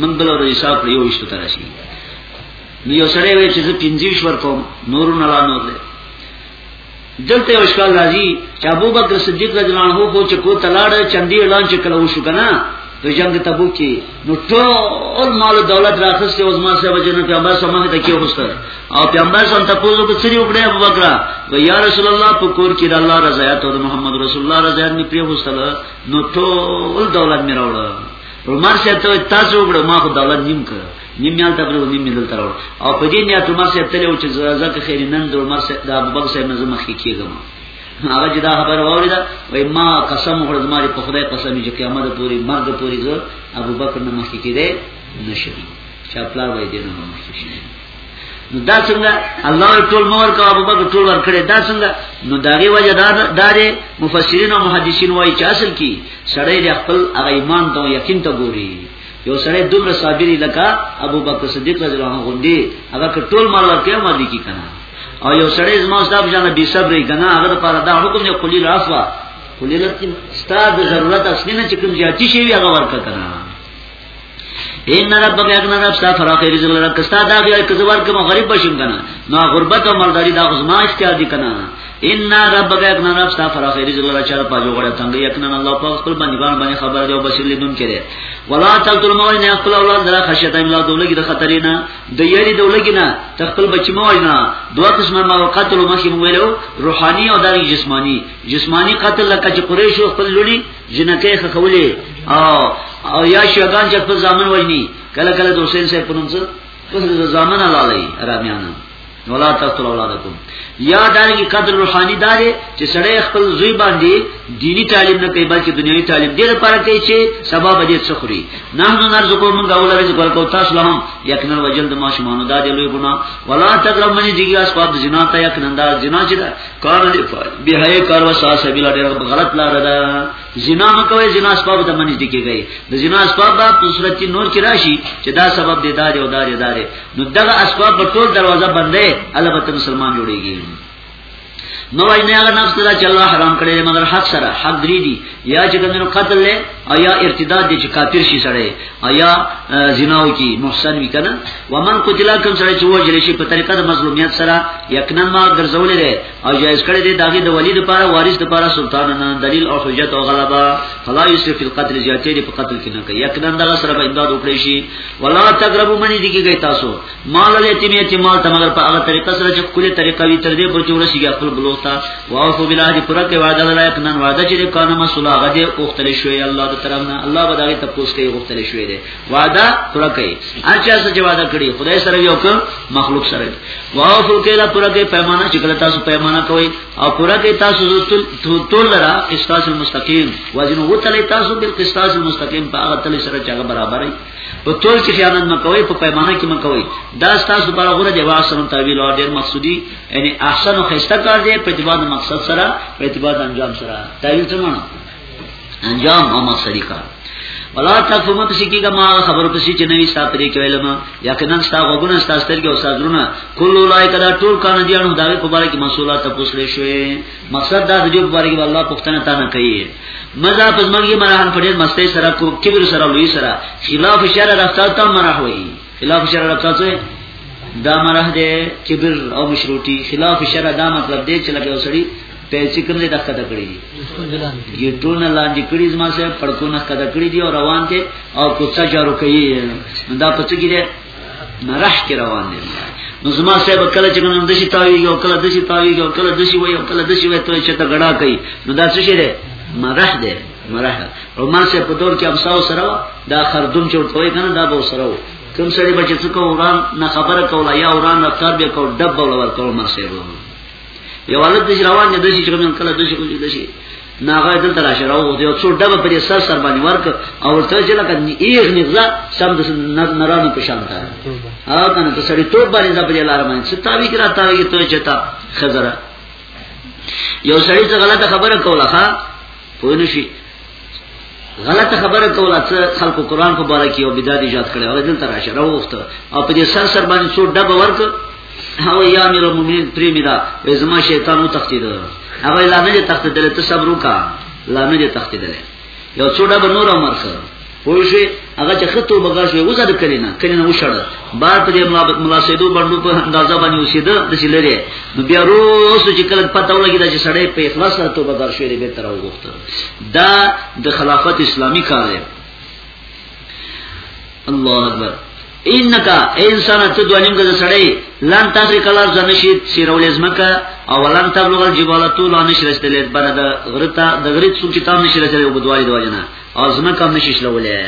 S1: من بل ورځ حساب کړی یو وشت تر شي نو یو سره وی چې زه پنځه شور کوم نور نه لا نور دی دلته یو اشکال راځي چې ابو بکر صدیق رضی الله عنه کو چې کو تلاړ چندې اعلان چې کله وشو کنه په جنگ تبوک کې نو ټول مال او دولت راخسته او زما سره وجنه پیغمبر صلی الله علیه وسلم ته کېوسته او پیغمبر صلی الله علیه وسلم تاسو په سری وکړه ابو بکر و یا رسول الله په کور کې د الله رضایت او محمد رسول الله رضایت می پریوسته نو ټول دولت می راوړل عمر شه ته تاسو وګړو ما خو دولت نیم کړ نیم یال ته برو نیم مل تر او په دې نیت عمر شه ته لو چې زړه کې خیر نن د عمر شه د ابوبکر صاحب نظم مخې کېږم هغه جدا خبر ووري دا وای ما قسم خور زماري په خدای قسم چې قیامت پوری مرګ پوری زه ابوبکر نه مخې کېده نشم چا پلا وای دې نه مخې شي نو دا څنګه الله ټول مور کا ابو بکر ټول ور کړی دا څنګه نو داغه وجه دا دارې مفسرین او محدثین وایي چې اصل کې سړی د خپل هغه ایمان ته یقین ته ګوري یو سړی دومره صابری لکه ابو بکر صدیق رضی الله عنه غوندي هغه ټول مال ورکړي ما دي کی کنه او یو سړی زما استاد جان بي صبر کنه هغه لپاره دا حکم نه قلیل عفوا قلیل ستاد ضرورت اصلي نه چې کوم زیاتی شي هغه ورکړه کنه ان ربک یقنا رب ستا فراخ رزق لرک ستا دا غیر کزوار کوم غریب بشم کنه نو غربت او مالداری دا خزما اختیار دي کنه ان ربک یقنا رب ستا فراخ رزق لرک چر پاجو غړ تنگ یقنا الله پاک خپل باندې باندې خبر دی او بشیر لیدون کړي ولا تقتل مو نه خپل اولاد درا خشیت املا دولګي د خطرې نه د یری دولګي نه تخپل بچی مو وجنا دوه قسمه ما قتل مخې مو ویلو روحاني او دغه جسمانی جسمانی قتل لکه چې قریش خپل لړي جنکه خخولې او او یا شیطان چې په ځامن وجني کله کله د حسین صاحب په نوم څه په ځامن لالي رامیانه ولا تقتل اولادکم یا دانګي قدر روحاني داري چې سړی خپل زوی باندې دینی تعلیم نه کوي بلکې دنیوي تعلیم ډیر لپاره کوي چې سبب دې څه خوري نه نه نرزقو موږ اول رزق ورکو تاسو لهم یقینا وجل د ماشومان دا دی لوی ګنا ولا تقرب من دیګه اسباب زنا ته یقینا دا زنا چې دا کار دی فاج به هي کار وسا سبیل ډیر غلط لار ده زنا مکوې زنا اسباب د منځ دي کېږي د زنا اسباب په صورت کې نور کې راشي چې دا سبب دی دا دی او دا دی دا دی نو دغه اسباب په ټول دروازه بندې البته مسلمان جوړيږي نو وای نه هغه نفس ته چې الله حرام کړی مگر حق سره حق درې دي یا چې کومو قتل له او یا ارتداد دي چې کافر شي سره ایا زناو کی محسن وی کنه ومن قتلا کوم سره چې وجل شي په طریقه د مظلومیت سره یقینا ما ګرځولې ده او جایز کړی دی داغه د ولی لپاره وارث لپاره سلطان نه دلیل او حجت او غلبا فلا یسرف فی القتل زیاتې په قتل کې نه کوي یقینا دغه سره به امداد وکړي شي ولا تقربوا منی دي کیږي تاسو مال الیتیم یتیم مال ته مگر په هغه طریقه سره چې کله طریقه وی تر دې پر چې ورسیږي خپل بلوغ ته واوفو بالله دې پوره کې وعده لرای کنن وعده چې کانه مسوله غدې اوختل شوی الله تعالی طرف نه الله به دا غي تپوس کوي اوختل شوی دی وعده پوره کوي اچھا څه چې وعده کړی خدای سره یو ک مخلوق سره واوفو کې لا پوره کې پیمانه چې کله تاسو پیمانه کوي او پوره کې تاسو تول را قسطاس المستقیم وزن وتلی تاسو بالقسطاس المستقیم په هغه تل سره چې هغه برابرې په تول کې خیانت مکوئ په پیمانه کې مکوئ دا ستاسو لپاره غوړه دی واسره تعویل او ډیر مقصودی یعنی احسن او خسته کار دی په اعتبار د مقصد سره په اعتبار د انجام سره تعویل څه معنی انجام او مقصدی کار ولا تاسو مت سکیګه ما خبر پسې چې نوې ستاسو پرې کېل ما یقینا تاسو وګونه تاسو ترګه او تاسو درونه کله لای کدا ټول کان دیانو داوی په باره کې مسوولات تاسو لې شوې مقصد دا دی په باره کې الله پښتنه تا نه کوي مزه په زمګي مران په ډېر مستۍ سره کو کبر سره لوی سره خلاف شرع رفتار ته مرح وي خلاف شرع رفتار څه دا مرح دی کبر او مشروطي خلاف شرع دا مطلب دی چې لکه وسړي پیسې کوم دې دغه د کړی دي ګټونه لاندې کړی زما سره پړکونه کړه کړی دي او روان دي او کوڅه جارو کوي دا پڅ کې نرح کې روان دی نو زما صاحب کله چې نن دشي تاوی یو کله دشي تاوی یو کله دشي وای یو کله دشي وای ته چې ته غړا کوي نو دا څه شي دی مرح دی مرح رومان سے په دور کې امساو سره دا خردوم چې ورته کنه دا به سره کوم سړي بچ څه کو وران نه خبره کوله یا وران نه تربیه کو ډب ولور کول ما صاحب یو ولد د روان دی چې کوم کله د شي کوي د شي ناغه دلته راشه راو دی څو ډبه پر سر سر باندې ورک او ته چې لکه یې نغزا سم د نرانو په شان تا ها کنه ته سړی توپ باندې د بری لار باندې ستاوی کرا تاوی ته چتا خزره یو سړی څه غلطه خبره کوله ها پوه نه شي غلط خبره کوله چې خلکو قران په باره کې او بدعت ایجاد کړي هغه دلته راشه راوخته او په دې سر سر باندې څو ډب ورک او یا امیر المؤمنین پریمیرا زما شیطان او تختید هغه لا نه تختیدل ته صبر وکا لا نه تختیدل یو څو ډب نور عمر سره پوه شئ هغه چې خطو بغاش وي وزر کړي نه کړي نه وشړه بار په دې ملاسېدو باندې په اندازه باندې وسیده د چې لري نو بیا روز چې کله پته ولګي دا چې سړی په اخلاص سره توبه دار شوی دی به تر وغوښته دا د خلافت اسلامی کار دی الله اکبر انکا انسان ته دوانیم که سړی لن تاسو کله ځنشي سیرول ازمکه او لن تبلغ الجبال طول نشرشتل بر د غرتا د غرت سو کتاب نشرشتل او بدوالي دواجنه او زما کم نشي شلولې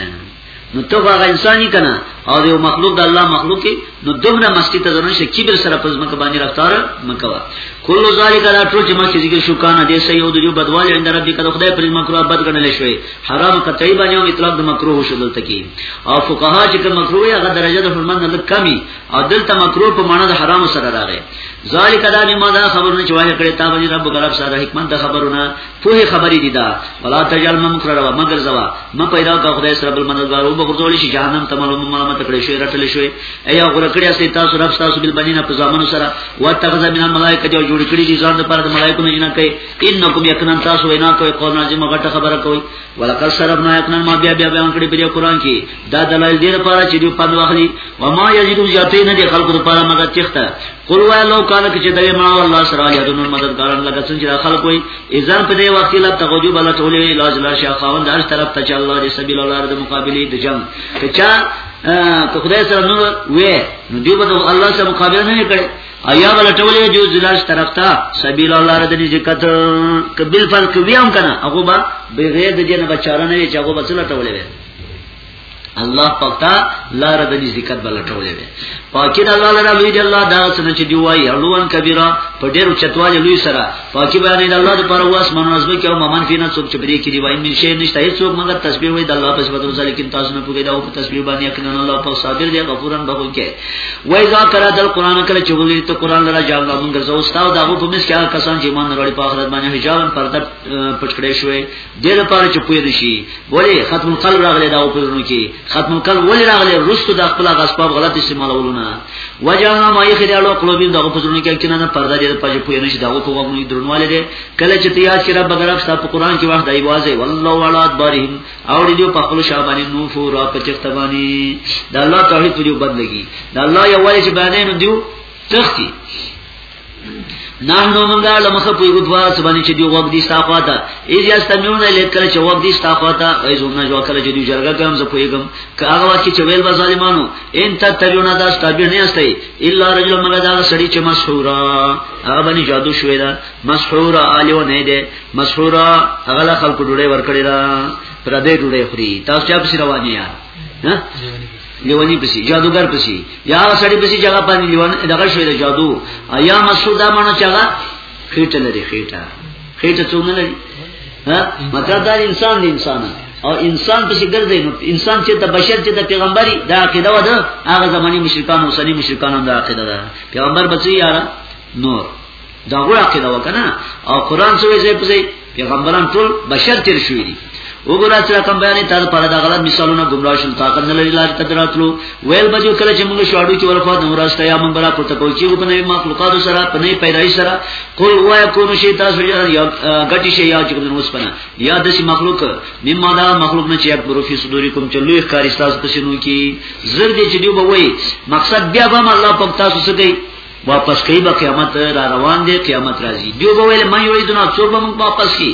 S1: نو ته هغه انساني کنه او یو مخلوق د الله مخلوق نو دومره مستی ته ځنه شي چې بل سره پزما کې باندې رفتار مکوا کل ذالک لا ټول چې ما چې ذکر شو کانه دې سې یو د یو بدواله اند رب کده خدای پر مکروه بد ګڼل شوی حرام قطعی باندې او اطلاق د مکروه شو دلته کې او فقها چې کوم مکروه هغه درجه د فرمان نه کمی او دلته مکروه په معنی د حرام سره راغی ذالک دا ما دا خبرونه چې وایي کړی تا باندې رب ګرب سره حکمت د خبرونه پوهې خبرې دي دا ولا تجل من مکر روا مگر زوا ما پیدا کا خدای سره بل مددگار او بغرزول شي جهنم ته معلومه ملامت کړی شي رټل شي ایا غره کړی سي تاسو رب تاسو بل بنینا په ځامن سره واتخذ من الملائکه جو جوړ کړی دي ځان لپاره د ملائکه نه نه کوي انکم یقینا تاسو وینا کوي قول ناظم غټه خبره کوي ولقد صرفنا یقینا ما بیا بیا بیان کړی په قرآن کې دا دلایل دې لپاره چې دوی پند واخلي و ما یزيدو زیاتې نه دي خلکو لپاره مگر تخته قل وای لو کان کی چې دغه ما الله سره یا دونو مددګاران لکه څنګه چې خلک وای اذن په دې وخت لا تغجب الله تعالی لاج لا شیخ خواند هر طرف ته چې الله دې سبیل الله د مقابله د جنگ ته چا که خدای سره نور وې نو دی به الله سره مقابله نه کړي ایا بل ټولې جو زلاش طرف ته سبیل الله رد دې ذکر کبل فرق ویام کنه هغه با بغیر د جن بچاره نه چې هغه بسله ټولې وې الله پاک ته لار د نزدېکت بلټولې ده پاکي د الله لپاره لوی دی الله دا څنګه چې دی وایي اړوان کبیره په ډېرو چتوالې لوی سره پاکي باندې د الله لپاره واس منو ازمه کې او ممن فینا څوک چې پرې کې دی وایي من شي نشته هیڅ څوک مګر تسبیح وایي د الله په صفاتو سره لیکن تاسو نه پوهیږئ دا په تسبیح باندې یقینا الله پاک صابر دی غفورن بخون کې وایي ځا کرا د قران کله چې ولې ته قران لپاره جواب نه مونږ زو استاد دا په مس کې کسان چې ایمان لري په آخرت باندې حجاب پرده پټ کړې شوې دې لپاره چې پوه دي شي ولی ختم القلب راغلی دا په ورونو کې ختم القلب ولی راغلی رستو د خپل غصباب غلط استعمالولونه وجهنا ما یې خدای له قلوب دغه په ورونو کې چې نه پرده دې په پوه نشي دا په وګونی درنواله دې کله چې تیار چې رب غرب ستا په قران کې وخت دی واځي والله ولا ادبارهم او دې په خپل شابانی نو فو را په چختبانی دا الله توحید په دې بدلږي دا الله یو ولی چې باندې نو دیو تختی نام نو مونږه له مخه په یو دوا سبانی چې دی وګ دي ستاخوا ته ایز یا ستمیونه لیکل چې وګ دي ستاخوا ته ایز نه جو کله چې دی جرګه کوم زه پویګم که هغه وخت چې ویل به ظالمانو ان ته تبیونه دا ستابی نه استي الا رجل مګه دا سړی چې مسحورا هغه باندې جادو شوی دا مسحورا الیو نه دی مسحورا هغه له خلکو ډوړې ورکړی دا پر دې ډوړې خوري تاسو چا په رواني یار ها لیونی پسی جادوګر پسی یا سړی پسی جګه باندې لیوان دغه شوی د جادو یا مسعود امانو چاغه خېټه لري خېټه خېټه څونه لري ها مطلب دا انسان دی انسان او انسان پسی ګرځي نو انسان چې د بشر چې د پیغمبري د عقیده و ده هغه زماني مشرکان او سني مشرکان هم د عقیده ده پیغمبر بچي یاره نور دا غوړ عقیده وکنه او قران سوې ځای په ځای پیغمبران ټول بشر تیر شوی دي وګوره چې رقم بیانې تر پر دا غلط مثالونه گمراه شول طاقت نه لري لار تدراتلو ویل بجو کله چې موږ شواړو کې ورخوا د مراسته یا موږ برا پورته کوو چې په نوې مخلوقات سره په نوې پیدایش سره قل هو یکون شی تاسو یا غټی شی یا چې کوم اوس پنه یا د شي مخلوق مما دا مخلوق نه چې یک بروفي صدوري کوم چې لوی ښکار تاسو پسینو کې زر دې چې دی به وای مقصد بیا به الله پاک تاسو سره واپس کوي به قیامت را روان دی قیامت راځي دیو به ویل ما یو دنا څو به موږ واپس کی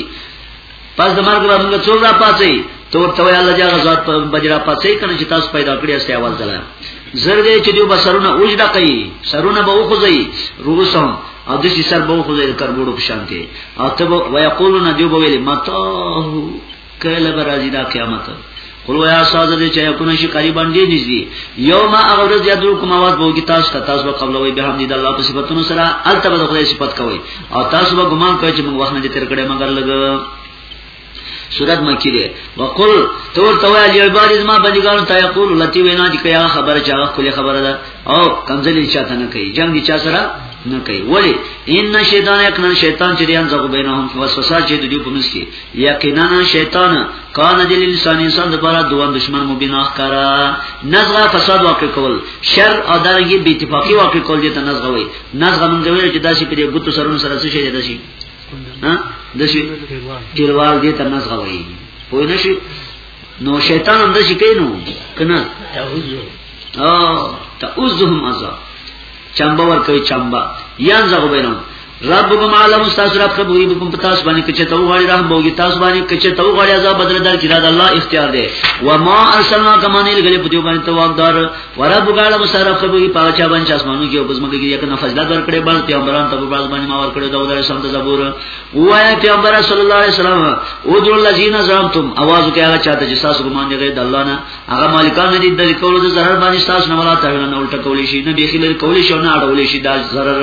S1: پس د مرګ به موږ څو را پاتې ته ورته وی الله جل ذات په بجرا پاتې کنه چې تاسو پیدا کړی استه اول دلا زر دې چې دیو بسرونه اوج دقي سرونه به وخزي روسم او د سر به وخزي کربوړو په شان کې او ته ويقولون دیو به ویل متا کله به راځي دا قیامت قل ویا ساز دې چې یکونه شي قریبا دې نږدې یوم اغرز یذر کوم आवाज بو کی تاسو ته تاسو قبل وای به هم دې الله په صفاتونو سره الته به خدای صفات کوي او تاسو به ګمان کوي چې موږ وخت نه دې تر کړه مگر لګ سورت مکی دی وقل تور توای علی عباد ما بندگان ته یقول لتی وینا دي کیا خبر چا خپل خبره ده او کمزلی چاته نه کوي جنگ دي چا سره نه کوي ولی ان شیطان یکنن شیطان چې دیان زغ بینهم وسوسه چې د دې په منځ کې یقینا شیطان کان د انسان انسان د بارا دوه دشمن مبین اخکرا نزغه فساد واقع کول شر او درګي بی اتفاقی واقع کول دي ته نزغه وای نزغه مونږ ویل چې داسې پرې ګوتو سرونو سره څه شي داسې ها داسې ډیروال دي ته نزغه وای پوه نه شي نو شیطان هم داسې کوي نو کنه تعوذ او تعوذهم عذاب چمبا ور کوي چمبا یان زغو بینم ربکم عالم استاذ رب خبر یې بكم پتاس باندې کچه تو غړي رحم بوګي تاسو باندې کچه تو غړي عذاب بدل در کړه د الله اختیار دی و ما ارسلنا کما نه لګلې په دې باندې توابدار و رب غاله مصرف خبر یې پاچا باندې اسمانو کې او بزمه کې یک نه فضل در کړې بل پیغمبران ته باز باندې ما ور کړې دا ودار سم ته زبور وایا پیغمبر صلی الله علیه وسلم او دل الذین زعمتم आवाज کې هغه چاته چې تاسو ګمان دی غیر د الله نه هغه مالکان دې د کولو د zarar باندې تاسو نه ولا تعالی نه الټه کولې شي نه بيخي لري کولې شي نه اړولې شي دا zarar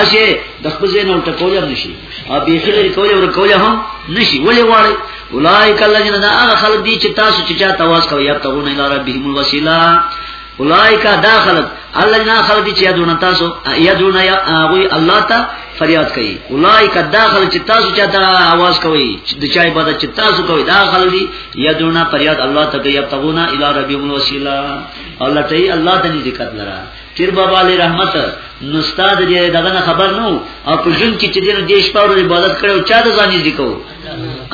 S1: اشه د خپل ځای نه الټه کولې هم نشي او بيخي لري کولې ور کولې هم نشي ولې واړي اولایک الذین دا هغه خلک دي چې تاسو چې چا تواس کوي یا تغون الی ربهم الوسیلہ اولایک دا خلق الله نه خلق چې یادونه تاسو یادونه هغه الله ته فریاد کوي اولایک دا خلق چې تاسو چاته आवाज کوي د چا عبادت چې تاسو کوي دا خلق دي یدونا پریاد الله ته کوي یبتغونا الی ربهم الوسیله او لټي الله ته نږدې کړه لرا پیر بابا علی رحمت نو استاد دې دغه نه خبر نو او په جون کې چې دې دیش پاور عبادت کړو چا ته ځان نږدې کو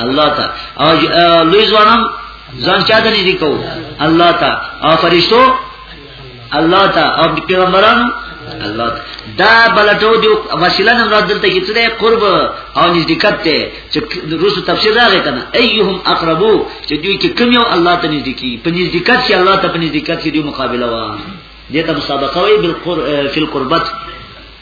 S1: الله ته او لوی ځوانم ځان چا ته نږدې کو الله ته او فرشتو الله تا او پیغمبرانو الله تا دا بلټو دی وسیله نه مراد دلته کې څه دی قرب او نزدېکت ته چې روسو تفسیر راغی کنه ايهم اقربو چې دوی کې کوم یو الله ته نزدې کی په نزدېکت کې الله ته په نزدېکت کې دی مقابله وا دته مسابقه وي بالقر فی القربت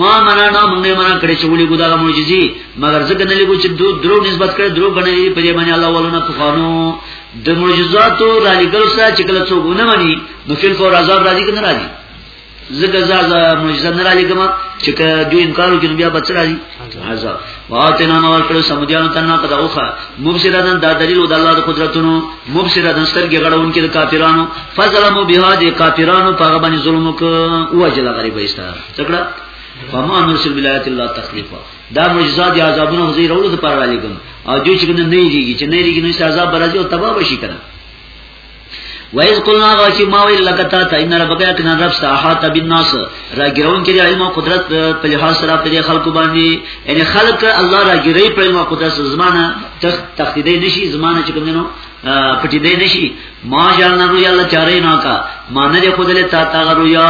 S1: ما منا نه موږ نه منا کړی چې ولي ګدا معجزي مگر ځکه نه لګو چې دو درو نسبت کړي درو غنې په دې باندې الله ولونه طوفانو د معجزاتو را لګل سره چې کله څوک نه مني نو فل فور عذاب راځي کنه راځي زګه زازا معجزه نه را لګم چې دوی انکار وکړي بیا بچ راځي عذاب واتنا نو ورکړو سمجانو تنه قد اوخه مبصرتن دا دلیل د الله د قدرتونو مبصرتن سترګې غړون کې د کافرانو فظلمو بها د کافرانو په غبن ظلم وکړو وجل غریب ایستاره څکړه فما نرسل بلایت الله تخلیفا دا معجزات یا عذابونه خو زیرا ولود پر علی کوم او جو چې کنه نه یریږي چې نه یریږي نو عذاب راځي او تباہ بشي کنه وایز قلنا غاچی ما ویل لکتا تا ان ربک یقینا رب ساحات بالناس را ګرون کې علم او قدرت په لحاظ سره په خلق باندې یعنی خلق الله را ګری په علم او قدرت زمانہ تخدیدې نشي زمانہ چې کوم نو پټې دې نشي ما جعلنا رویا الله چارینا کا ما نه خود له تا تا رویا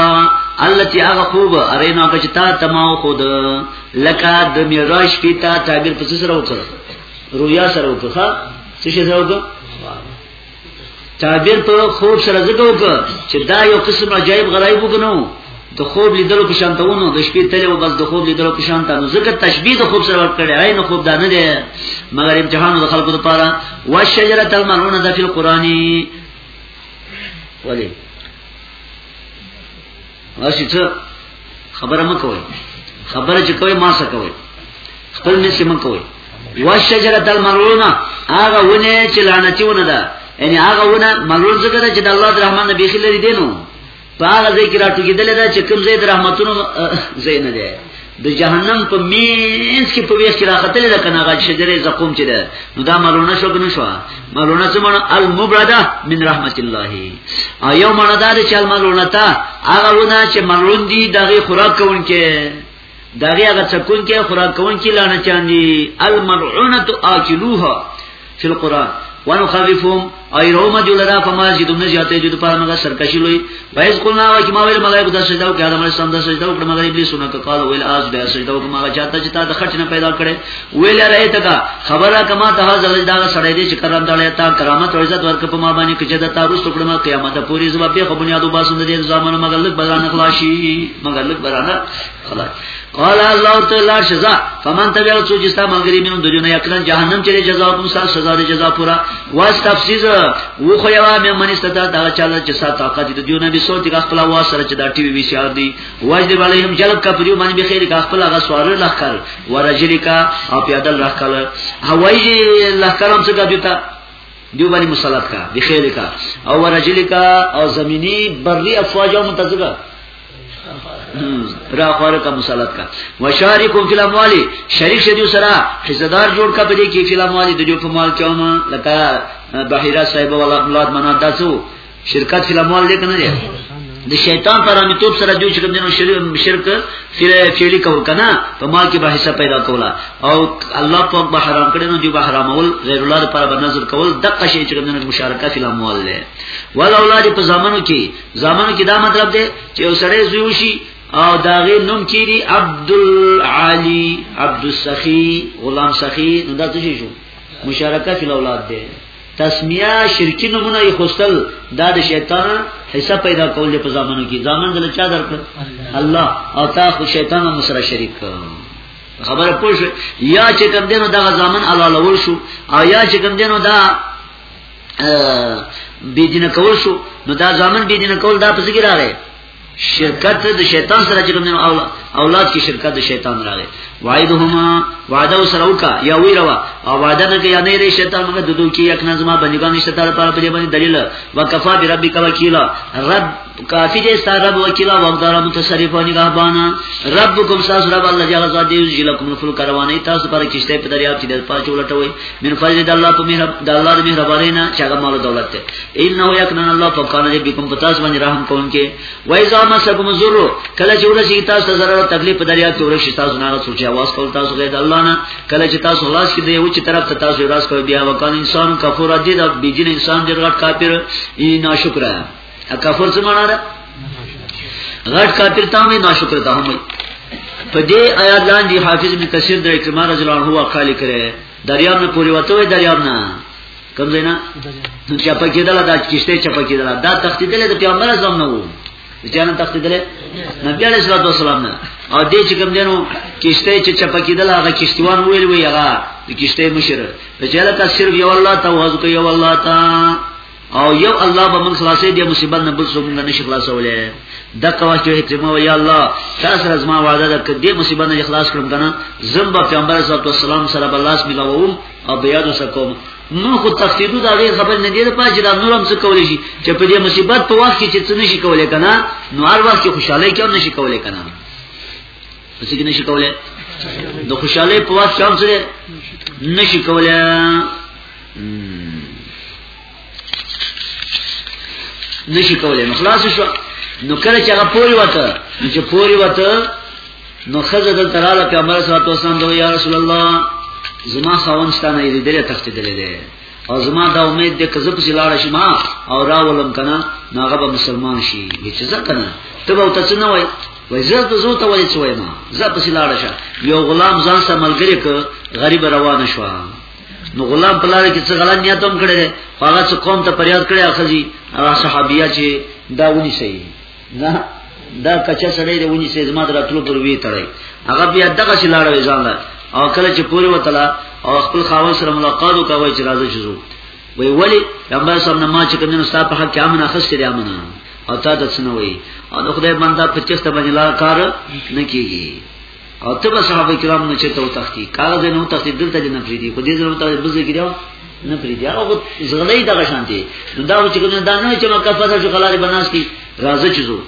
S1: الله چې هغه خوب ارینا کا چې تا تما خود لکه د میراج کی تا تعبیر پس سره وکړ رویا سره وکړه څه شي سره وکړه تعبیر په خوب سره زګو وکړه چې دا یو قسم عجایب غرایب وګنو د خوب لیدلو په شان ته ونه د شپې تل او بس د خوب لیدلو په شان ته نو ځکه تشبیه د خوب سره ورکړی عین خوب دا نه دی مګر امتحان د خلکو لپاره والشجره الملعونه د فی القران ولی اسی څه خبره مکوئ خبره چې کوي ما څه کوي خپل نه سم کوي والشجره الملعونه هغه ونه چې لعنتی ونه ده یعنی هغه ونه ملعون څه ده چې د الله الرحمن نبی خلری دینو په هغه ځای کې راټوګېدل دا چې کوم ځای د رحمتونو ځای نه دی د جهنم په مینس کې په ویش کې راختلې ده کنه غل شجره زقوم چې ده نو دا مرونه شو کنه شو مرونه سمونه المبرده من رحمت الله او یو مرونه دا چې المرونه تا هغه ونه چې مرون دي دغه خوراک کوونکې داغه هغه څکون کې خوراک کون کې لانه چاندي المرعونه اكلوها فی القران وانو خفیفهم ای روما جلرا فما زیدو نه زیاته جو په مګه سرکشی لوی وایز قلنا وا کی ما ویل ملائکه د سجده او کړه مې سم د سجده او کړه مګه ابلیس نه کقال ویل از د سجده او مګه چاته چې تا د خټ نه پیدا کړي ویل راي ته کا خبره کما ته ځل دا سړی دی چې کرام دړې تا کرامت او عزت ورک په ما باندې کې چې د تاروس ټکړم قیامت پورې زما په بنیادو باسند دي زمانه مګر لک بلانه خلاصي مګر لک بلانه خلاص قال الله تعالی شزا فمن تبع رسول جستا ملګری مینو د جنہ یقینا جهنم چې جزا کوم سال سزا د جزا پورا واس تفسیر و خو یوا مې من استتا دا چاله چې سات طاقت د جنہ به سوت د خپل واس سره چې دا ټي وي سي ار دي واجب علیهم جلب کا پریو باندې به خیر کا خپل هغه سوار لخر ورجل کا او پیادل لخر هوایي لخر هم څه کوي دیو باندې مسلط کا به خیر کا او ورجل کا او زمینی بری افواج او متزګه را خوره کا مسلط کا وشارکم فی الاموال شریک شدیو سرا حصدار جوړ کا پدې کې فی الاموال د جو په مال کې ما لکه بحیرا صاحب ولا اولاد منا داسو شرکت فی الاموال دی کنه دی د شیطان پر امیتوب سره دوی چې کوم دینو شرک سره چيلي کول کنه په مال کې به حصہ پیدا کولا او الله پاک به حرام کړي نو دوی به حرامول غیر الله لپاره به نظر کول دغه شی چې کوم دینو مشارکت فی الاموال دی ول اولاد په زمانو کې زمانو کې دا مطلب دی چې وسړی زوی شي او داغه نوم کیری عبد العلی عبد السخی غلام سخی نو دا څه شو مشارکت فی الاولاد دی تسمیه شرکی نمونه یې خوستل دا د شیطان حصہ پیدا کول په ځامنو کې ځامن دل چا درکړ الله او تا خو شیطان هم سره شریک کړ خبره پوه یا چې کوم دینو دا ځامن الله لول شو او یا چې کوم دینو دا بيدینه کول شو نو دا ځامن بيدینه کول دا پس کې راغی شرکت د شیطان سره چې کوم اولاد کې شرکت د شیطان راغی وعدهما وعده سره وکا یا وی روا او وعده نه کې یا نه ری شیطان موږ ددو کې یک نه زما بندګان نشته تر پر په باندې دلیل وکفا بربک وکیلا رب کافی دې ستاسو رب وکیلا وغدار متصرف او نگهبان ربکم ساس رب الله جل ذات دې جلکم فل کروانه تاسو پر کیشته په دریاب کې د پاتې ولټوي من فضل الله په مهرب د الله د مهربانینا چې هغه مال دولت ته انه یکن الله فقال جی بكم پتاس باندې رحم کوم کې وای زما سبم زرو کله چې ورشي تاسو ضرر تکلیف دریا کې ورشي تاسو نه سوچي आवाज کول تاسو غید الله نه کله چې تاسو خلاص کې دی او چې طرف ته تاسو راس کوي بیا وکال انسان کفر دي د بیجن انسان ډیر غټ کافر ای ناشکر ہے کفر څه معنا ده غټ کافر ته نه ناشکر ته هم په دې آیات لاندې حافظ ابن کثیر د اکرمه رضی الله عنه واقعي کړي دریاب نه پوری وته وای دریاب نه کوم ځای نه چپا کېدل دا کیشته چپا کېدل دا تختیدل د پیغمبر اعظم نه وو ځان تختیدل نبی علیہ الصلوۃ والسلام نه او دې چې کوم دینو کیشته چې چپا کېدل هغه کیشتوان ویل وی هغه کیشته مشر په چاله کا صرف یو الله ته وځو یو الله ته او یو الله به موږ خلاصې دی مصیبت نه بل څه موږ نشي خلاصولې د کوه چې احترام او یا الله تاسو رزما وعده ده چې دې مصیبت نه خلاص کړم کنه زم په پیغمبر صلی الله علیه وسلم سره بلاس ملاوم او بیا د سکوم نو خو تفسیرو دا غي خبر نه دی په چې دا نور هم څه کولې شي چې په دې مصیبت په وخت کې چې څه نشي کولې کنه نو هر وخت کې خوشاله کې هم نشي کولې کنه څه کې نشي کولې د خوشاله په وخت کې هم څه نشي کولې نشي کولای نو خلاص شو نو کله چې هغه پوری وته چې پوری وته نو خزه د تراله پیغمبر صلی الله علیه وسلم دوی یا رسول الله زما خاون ستانه دې دله تخت دلې دې او زما دا امید دې کزه په لاړ شي ما او راولم کنه نو هغه به مسلمان شي چې ځه کنه ته به تاسو نه وای وای زه د زو ته وای څوې ما زه په لاړ شه یو غلام ځان سره ملګری ک غریب روان شو نو غلام په لار کې څه غلط نیت هم کړی هغه څه قوم ته پریاد کړی اخزي هغه صحابیا چې دا ونی سي نه دا کچا سړی دی ونی سي زما دراتلو پر وی تړی هغه بیا دغه چې لاړ وی ځان او کله چې پوری وتلا او خپل خاوند سره ملاقات وکوي چې راځي شو وی ولی پیغمبر صاحب نه ما چې کوم ستا په حق کې امن اخستې دی امن او تا د سنوي او خدای بندا په چسته باندې لا کار نه کیږي او ته به صحابه کرام نه چته او تختی کاغذ نه او تختی دلته نه پریدي په دې ځل ته به ذکر نه پریدي هغه زغلې دغه شانتي نو دا چې کنه دا نه چې مکه فصل شو خلال بناس کی راځه چې زو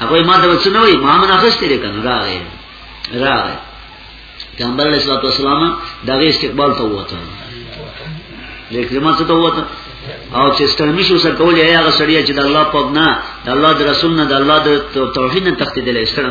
S1: هغه ما ته وڅ نه وي ما من اخستې لري کنه راغې راغې پیغمبر علیه الصلاه والسلام دغه استقبال ته وته لیکن ما څه ته وته او چې ستړي شو سر کول یا هغه سړی چې د الله په نه د الله د رسول نه د الله د توحید نه تخته دلې ستړي